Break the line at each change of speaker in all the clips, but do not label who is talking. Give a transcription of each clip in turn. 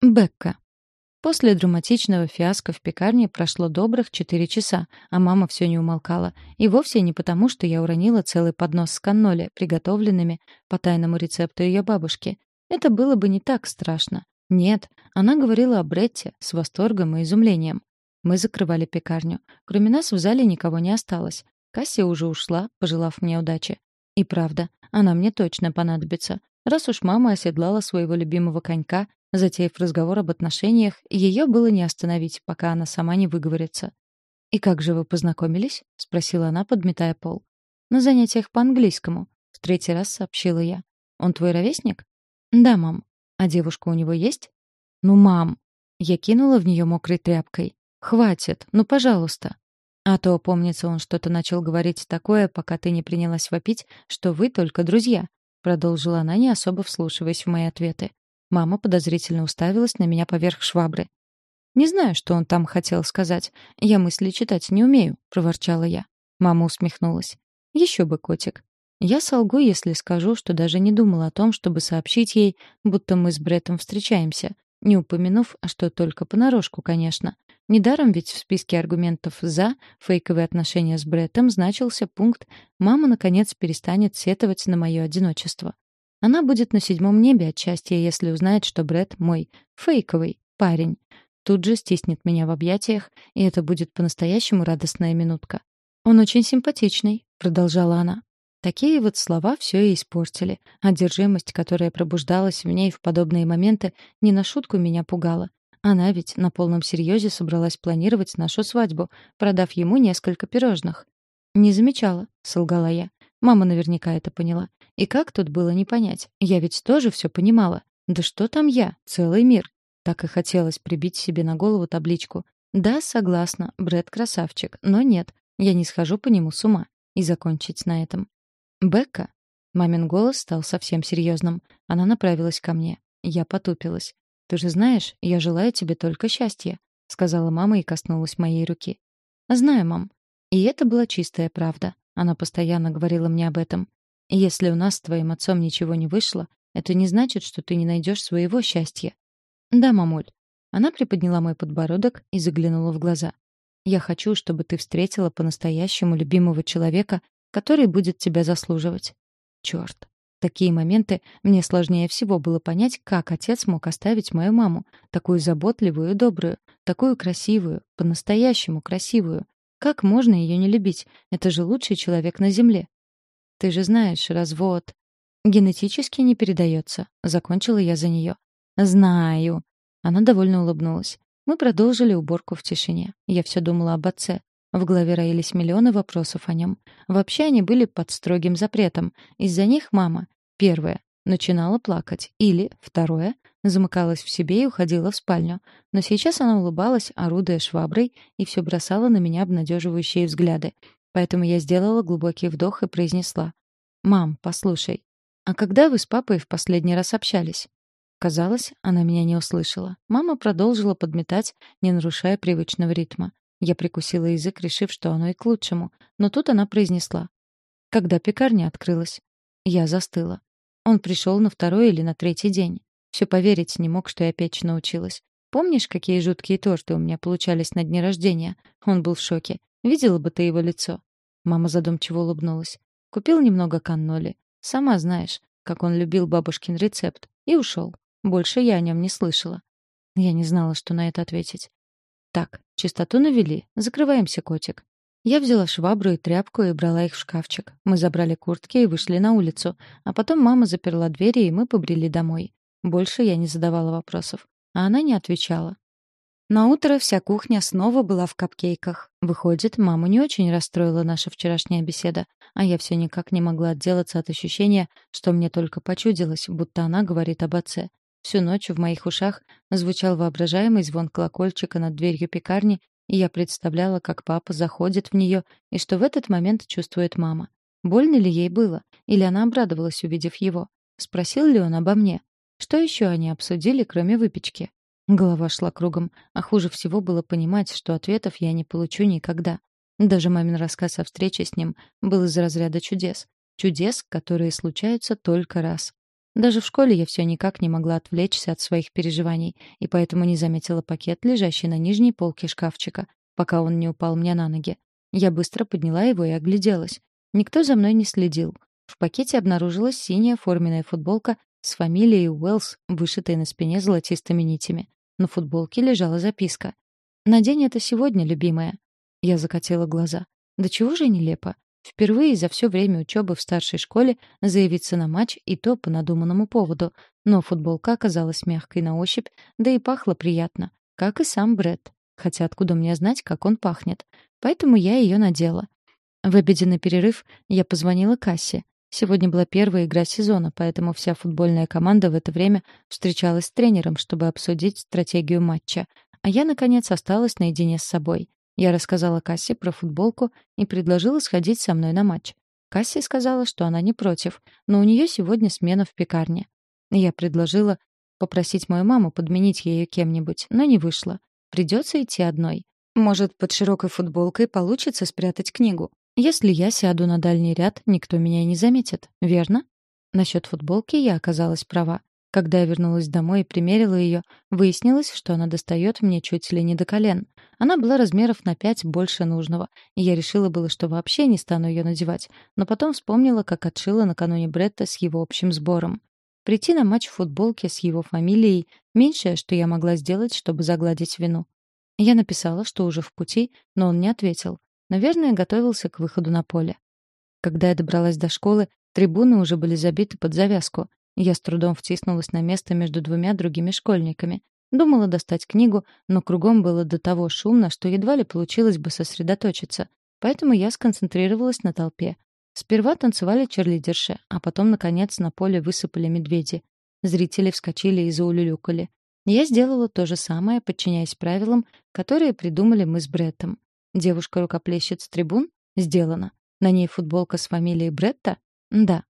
Бекка. После драматичного фиаско в пекарне прошло добрых четыре часа, а мама все не умолкала. И вовсе не потому, что я уронила целый поднос с канноли, приготовленными по тайному рецепту ее бабушки. Это было бы не так страшно. Нет, она говорила о Бретте с восторгом и изумлением. Мы закрывали пекарню. Кроме нас в зале никого не осталось. Кассия уже ушла, пожелав мне удачи. И правда, она мне точно понадобится. Раз уж мама оседлала своего любимого конька, Затеяв разговор об отношениях, ее было не остановить, пока она сама не выговорится. «И как же вы познакомились?» — спросила она, подметая пол. «На занятиях по английскому», — в третий раз сообщила я. «Он твой ровесник?» «Да, мам. А девушка у него есть?» «Ну, мам!» Я кинула в нее мокрой тряпкой. «Хватит, ну, пожалуйста». А то, помнится, он что-то начал говорить такое, пока ты не принялась вопить, что вы только друзья. Продолжила она, не особо вслушиваясь в мои ответы. Мама подозрительно уставилась на меня поверх швабры. «Не знаю, что он там хотел сказать. Я мысли читать не умею», — проворчала я. Мама усмехнулась. «Еще бы, котик. Я солгу, если скажу, что даже не думала о том, чтобы сообщить ей, будто мы с Бреттом встречаемся, не упомянув, что только понарошку, конечно. Недаром ведь в списке аргументов «за» фейковые отношения с Бреттом значился пункт «мама, наконец, перестанет сетовать на мое одиночество». Она будет на седьмом небе от счастья, если узнает, что Брэд мой фейковый парень. Тут же стиснет меня в объятиях, и это будет по-настоящему радостная минутка. «Он очень симпатичный», — продолжала она. Такие вот слова все и испортили. Одержимость, которая пробуждалась в ней в подобные моменты, не на шутку меня пугала. Она ведь на полном серьезе собралась планировать нашу свадьбу, продав ему несколько пирожных. «Не замечала», — солгала я. Мама наверняка это поняла. И как тут было не понять? Я ведь тоже все понимала. Да что там я? Целый мир. Так и хотелось прибить себе на голову табличку. Да, согласна, Брэд красавчик, но нет, я не схожу по нему с ума. И закончить на этом. Бекка. Мамин голос стал совсем серьезным. Она направилась ко мне. Я потупилась. «Ты же знаешь, я желаю тебе только счастья», — сказала мама и коснулась моей руки. «Знаю, мам». И это была чистая правда. Она постоянно говорила мне об этом. Если у нас с твоим отцом ничего не вышло, это не значит, что ты не найдешь своего счастья. Да, мамуль. Она приподняла мой подбородок и заглянула в глаза. Я хочу, чтобы ты встретила по-настоящему любимого человека, который будет тебя заслуживать. Черт. такие моменты мне сложнее всего было понять, как отец мог оставить мою маму, такую заботливую и добрую, такую красивую, по-настоящему красивую, как можно ее не любить? Это же лучший человек на Земле. Ты же знаешь, развод генетически не передается. Закончила я за нее. Знаю. Она довольно улыбнулась. Мы продолжили уборку в тишине. Я все думала об отце. В голове роились миллионы вопросов о нем. Вообще они были под строгим запретом. Из-за них мама, первое, начинала плакать, или, второе, замыкалась в себе и уходила в спальню. Но сейчас она улыбалась, орудуя шваброй, и все бросала на меня обнадеживающие взгляды. Поэтому я сделала глубокий вдох и произнесла. «Мам, послушай, а когда вы с папой в последний раз общались?» Казалось, она меня не услышала. Мама продолжила подметать, не нарушая привычного ритма. Я прикусила язык, решив, что оно и к лучшему. Но тут она произнесла. «Когда пекарня открылась?» Я застыла. Он пришел на второй или на третий день. Все поверить не мог, что я печь научилась. Помнишь, какие жуткие торты у меня получались на дне рождения? Он был в шоке. Видела бы ты его лицо. Мама задумчиво улыбнулась. Купил немного канноли. Сама знаешь, как он любил бабушкин рецепт. И ушел. Больше я о нем не слышала. Я не знала, что на это ответить. Так, чистоту навели. Закрываемся, котик. Я взяла швабру и тряпку и брала их в шкафчик. Мы забрали куртки и вышли на улицу. А потом мама заперла двери, и мы побрели домой. Больше я не задавала вопросов, а она не отвечала. На утро вся кухня снова была в капкейках. Выходит, маму не очень расстроила наша вчерашняя беседа, а я все никак не могла отделаться от ощущения, что мне только почудилось, будто она говорит об отце. Всю ночь в моих ушах звучал воображаемый звон колокольчика над дверью пекарни, я представляла, как папа заходит в нее, и что в этот момент чувствует мама. Больно ли ей было? Или она обрадовалась, увидев его? Спросил ли он обо мне? Что еще они обсудили, кроме выпечки? Голова шла кругом, а хуже всего было понимать, что ответов я не получу никогда. Даже мамин рассказ о встрече с ним был из разряда чудес. Чудес, которые случаются только раз. Даже в школе я все никак не могла отвлечься от своих переживаний, и поэтому не заметила пакет, лежащий на нижней полке шкафчика, пока он не упал мне на ноги. Я быстро подняла его и огляделась. Никто за мной не следил. В пакете обнаружилась синяя форменная футболка с фамилией Уэллс, вышитой на спине золотистыми нитями. На футболке лежала записка. «Надень это сегодня, любимая». Я закатила глаза. Да чего же нелепо. Впервые за все время учебы в старшей школе заявиться на матч и то по надуманному поводу. Но футболка оказалась мягкой на ощупь, да и пахла приятно, как и сам Брэд. Хотя откуда мне знать, как он пахнет? Поэтому я ее надела. В обеденный перерыв я позвонила Кассе. Сегодня была первая игра сезона, поэтому вся футбольная команда в это время встречалась с тренером, чтобы обсудить стратегию матча. А я, наконец, осталась наедине с собой. Я рассказала Кассе про футболку и предложила сходить со мной на матч. Касси сказала, что она не против, но у нее сегодня смена в пекарне. Я предложила попросить мою маму подменить ее кем-нибудь, но не вышло. Придется идти одной. Может, под широкой футболкой получится спрятать книгу. Если я сяду на дальний ряд, никто меня не заметит, верно? Насчет футболки я оказалась права. Когда я вернулась домой и примерила ее, выяснилось, что она достает мне чуть ли не до колен. Она была размеров на пять больше нужного, и я решила было, что вообще не стану ее надевать, но потом вспомнила, как отшила накануне Бретта с его общим сбором. Прийти на матч в футболке с его фамилией — меньшее, что я могла сделать, чтобы загладить вину. Я написала, что уже в пути, но он не ответил. Наверное, готовился к выходу на поле. Когда я добралась до школы, трибуны уже были забиты под завязку. Я с трудом втиснулась на место между двумя другими школьниками. Думала достать книгу, но кругом было до того шумно, что едва ли получилось бы сосредоточиться. Поэтому я сконцентрировалась на толпе. Сперва танцевали черлидерши, а потом, наконец, на поле высыпали медведи. Зрители вскочили и заулюлюкали. Я сделала то же самое, подчиняясь правилам, которые придумали мы с Бреттом. Девушка-рукоплещет с трибун? Сделано. На ней футболка с фамилией Бретта? Да.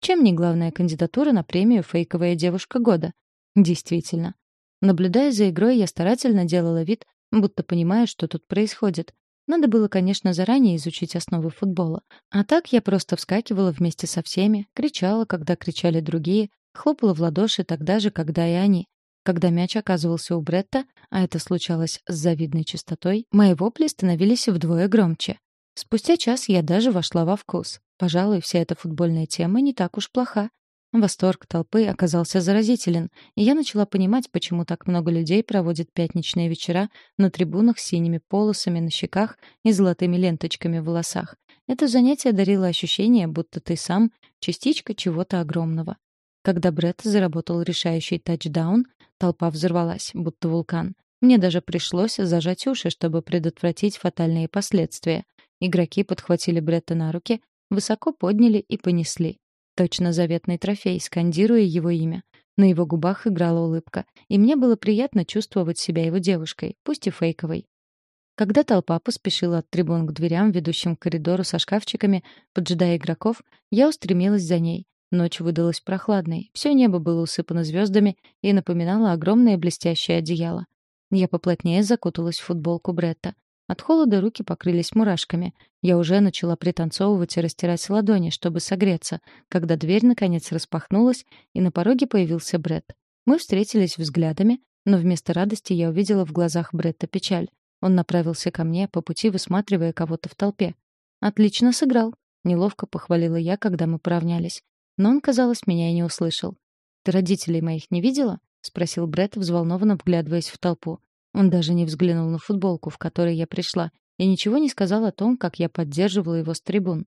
Чем не главная кандидатура на премию «Фейковая девушка года»? Действительно. Наблюдая за игрой, я старательно делала вид, будто понимаю, что тут происходит. Надо было, конечно, заранее изучить основы футбола. А так я просто вскакивала вместе со всеми, кричала, когда кричали другие, хлопала в ладоши тогда же, когда и они. Когда мяч оказывался у Бретта, а это случалось с завидной частотой, мои вопли становились вдвое громче. Спустя час я даже вошла во вкус. Пожалуй, вся эта футбольная тема не так уж плоха. Восторг толпы оказался заразителен, и я начала понимать, почему так много людей проводят пятничные вечера на трибунах с синими полосами на щеках и золотыми ленточками в волосах. Это занятие дарило ощущение, будто ты сам — частичка чего-то огромного. Когда Бретт заработал решающий тачдаун, толпа взорвалась, будто вулкан. Мне даже пришлось зажать уши, чтобы предотвратить фатальные последствия. Игроки подхватили Бретта на руки, высоко подняли и понесли. Точно заветный трофей, скандируя его имя. На его губах играла улыбка, и мне было приятно чувствовать себя его девушкой, пусть и фейковой. Когда толпа поспешила от трибун к дверям, ведущим к коридору со шкафчиками, поджидая игроков, я устремилась за ней. Ночь выдалась прохладной, все небо было усыпано звездами и напоминало огромное блестящее одеяло. Я поплотнее закуталась в футболку Бретта. От холода руки покрылись мурашками. Я уже начала пританцовывать и растирать ладони, чтобы согреться, когда дверь наконец распахнулась, и на пороге появился Бред. Мы встретились взглядами, но вместо радости я увидела в глазах Бретта печаль. Он направился ко мне, по пути высматривая кого-то в толпе. «Отлично сыграл», — неловко похвалила я, когда мы поравнялись. Но он, казалось, меня и не услышал. «Ты родителей моих не видела?» — спросил Бред, взволнованно вглядываясь в толпу. Он даже не взглянул на футболку, в которой я пришла, и ничего не сказал о том, как я поддерживала его с трибун.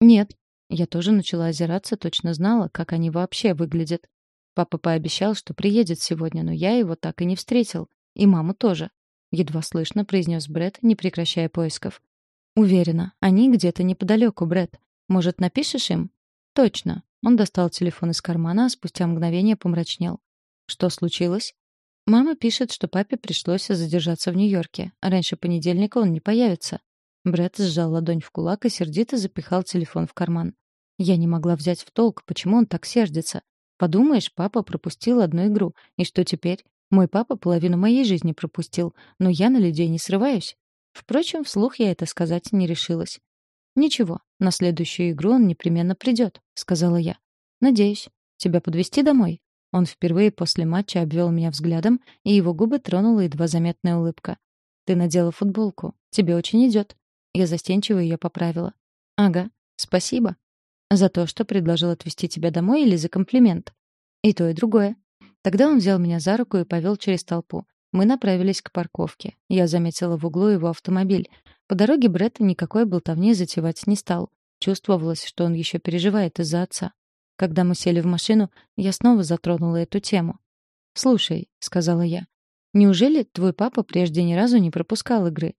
«Нет». Я тоже начала озираться, точно знала, как они вообще выглядят. Папа пообещал, что приедет сегодня, но я его так и не встретил. И маму тоже. Едва слышно произнес Бред, не прекращая поисков. «Уверена, они где-то неподалеку, Бред. Может, напишешь им?» «Точно». Он достал телефон из кармана, а спустя мгновение помрачнел. «Что случилось?» Мама пишет, что папе пришлось задержаться в Нью-Йорке. Раньше понедельника он не появится. Брэд сжал ладонь в кулак и сердито запихал телефон в карман. Я не могла взять в толк, почему он так сердится. Подумаешь, папа пропустил одну игру. И что теперь? Мой папа половину моей жизни пропустил, но я на людей не срываюсь. Впрочем, вслух я это сказать не решилась. «Ничего, на следующую игру он непременно придет», — сказала я. «Надеюсь». Тебя подвезти домой?» Он впервые после матча обвел меня взглядом, и его губы тронула едва заметная улыбка. «Ты надела футболку. Тебе очень идет». Я застенчиво ее поправила. «Ага, спасибо. За то, что предложил отвезти тебя домой или за комплимент?» «И то, и другое». Тогда он взял меня за руку и повел через толпу. Мы направились к парковке. Я заметила в углу его автомобиль. По дороге Бретт никакой болтовни затевать не стал. Чувствовалось, что он еще переживает из-за отца. Когда мы сели в машину, я снова затронула эту тему. «Слушай», — сказала я, — «неужели твой папа прежде ни разу не пропускал игры?»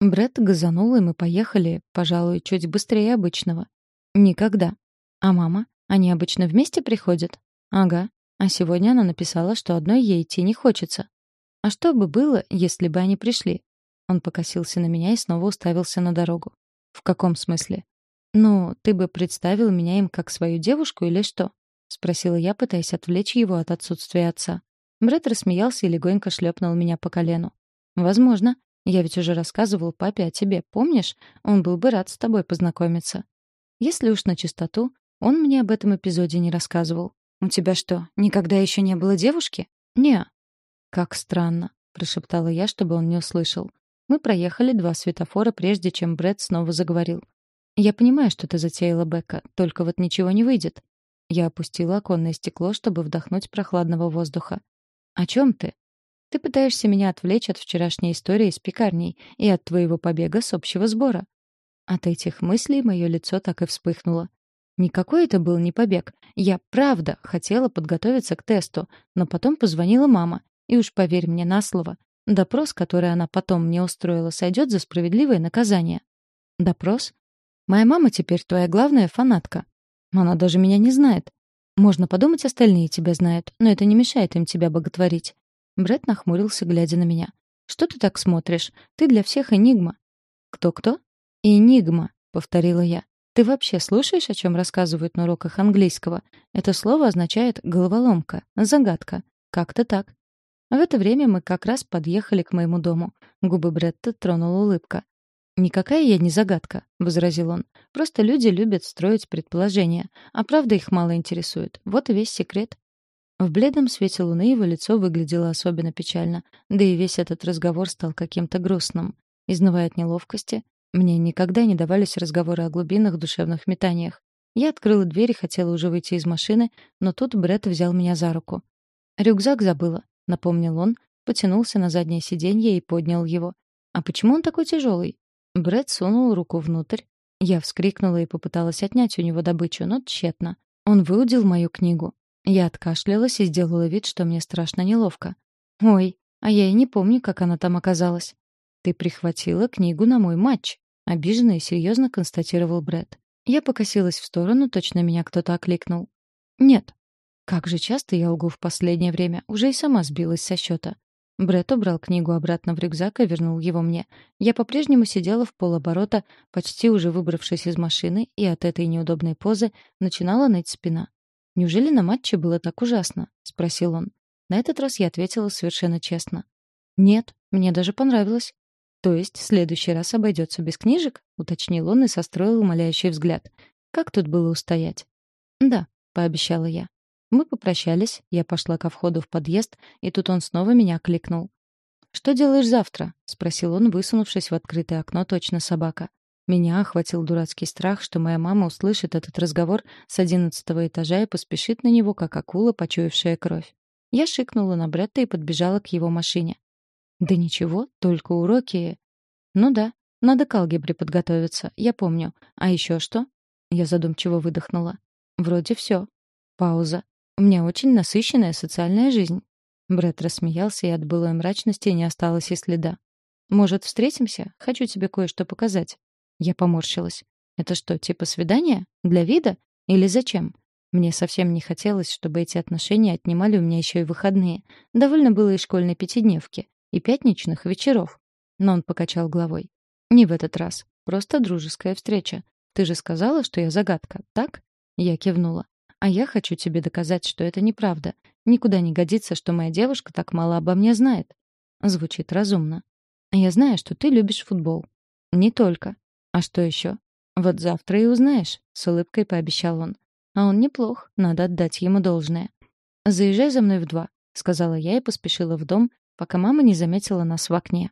Бретт газанул, и мы поехали, пожалуй, чуть быстрее обычного. «Никогда». «А мама? Они обычно вместе приходят?» «Ага. А сегодня она написала, что одной ей идти не хочется». «А что бы было, если бы они пришли?» Он покосился на меня и снова уставился на дорогу. «В каком смысле?» «Ну, ты бы представил меня им как свою девушку или что?» — спросила я, пытаясь отвлечь его от отсутствия отца. Брэд рассмеялся и легонько шлепнул меня по колену. «Возможно. Я ведь уже рассказывал папе о тебе, помнишь? Он был бы рад с тобой познакомиться». Если уж на чистоту, он мне об этом эпизоде не рассказывал. «У тебя что, никогда еще не было девушки?» «Не». «Как странно», — прошептала я, чтобы он не услышал. Мы проехали два светофора, прежде чем Брэд снова заговорил. «Я понимаю, что ты затеяла, Бекка, только вот ничего не выйдет». Я опустила оконное стекло, чтобы вдохнуть прохладного воздуха. «О чем ты?» «Ты пытаешься меня отвлечь от вчерашней истории с пекарней и от твоего побега с общего сбора». От этих мыслей мое лицо так и вспыхнуло. Никакой это был не побег. Я правда хотела подготовиться к тесту, но потом позвонила мама. И уж поверь мне на слово, Допрос, который она потом мне устроила, сойдет за справедливое наказание. Допрос? Моя мама теперь твоя главная фанатка. Она даже меня не знает. Можно подумать, остальные тебя знают, но это не мешает им тебя боготворить. Бред нахмурился, глядя на меня. Что ты так смотришь? Ты для всех энигма. Кто-кто? Энигма, повторила я. Ты вообще слушаешь, о чем рассказывают на уроках английского? Это слово означает головоломка, загадка. Как-то так. В это время мы как раз подъехали к моему дому. Губы Бретта тронула улыбка. «Никакая я не загадка», — возразил он. «Просто люди любят строить предположения, а правда их мало интересует. Вот и весь секрет». В бледном свете луны его лицо выглядело особенно печально, да и весь этот разговор стал каким-то грустным. Изнывая от неловкости, мне никогда не давались разговоры о глубинных душевных метаниях. Я открыла дверь и хотела уже выйти из машины, но тут Бретт взял меня за руку. «Рюкзак забыла напомнил он, потянулся на заднее сиденье и поднял его. А почему он такой тяжелый? Брэд сунул руку внутрь. Я вскрикнула и попыталась отнять у него добычу, но тщетно. Он выудил мою книгу. Я откашлялась и сделала вид, что мне страшно неловко. «Ой, а я и не помню, как она там оказалась». «Ты прихватила книгу на мой матч», — обиженно и серьезно констатировал Брэд. Я покосилась в сторону, точно меня кто-то окликнул. «Нет, как же часто я лгу в последнее время, уже и сама сбилась со счета. Бретт убрал книгу обратно в рюкзак и вернул его мне. Я по-прежнему сидела в полоборота, почти уже выбравшись из машины, и от этой неудобной позы начинала ныть спина. «Неужели на матче было так ужасно?» — спросил он. На этот раз я ответила совершенно честно. «Нет, мне даже понравилось». «То есть в следующий раз обойдется без книжек?» — уточнил он и состроил умоляющий взгляд. «Как тут было устоять?» «Да», — пообещала я. Мы попрощались, я пошла ко входу в подъезд, и тут он снова меня кликнул. «Что делаешь завтра?» — спросил он, высунувшись в открытое окно, точно собака. Меня охватил дурацкий страх, что моя мама услышит этот разговор с одиннадцатого этажа и поспешит на него, как акула, почуявшая кровь. Я шикнула на Бретта и подбежала к его машине. «Да ничего, только уроки...» «Ну да, надо к алгебре подготовиться, я помню. А еще что?» Я задумчиво выдохнула. «Вроде все. Пауза. У меня очень насыщенная социальная жизнь». Брэд рассмеялся, и от былой мрачности не осталось и следа. «Может, встретимся? Хочу тебе кое-что показать». Я поморщилась. «Это что, типа свидания? Для вида? Или зачем?» Мне совсем не хотелось, чтобы эти отношения отнимали у меня еще и выходные. Довольно было и школьной пятидневки, и пятничных вечеров. Но он покачал головой. «Не в этот раз. Просто дружеская встреча. Ты же сказала, что я загадка, так?» Я кивнула. А я хочу тебе доказать, что это неправда. Никуда не годится, что моя девушка так мало обо мне знает. Звучит разумно. Я знаю, что ты любишь футбол. Не только. А что еще? Вот завтра и узнаешь, с улыбкой пообещал он. А он неплох, надо отдать ему должное. «Заезжай за мной в два», — сказала я и поспешила в дом, пока мама не заметила нас в окне.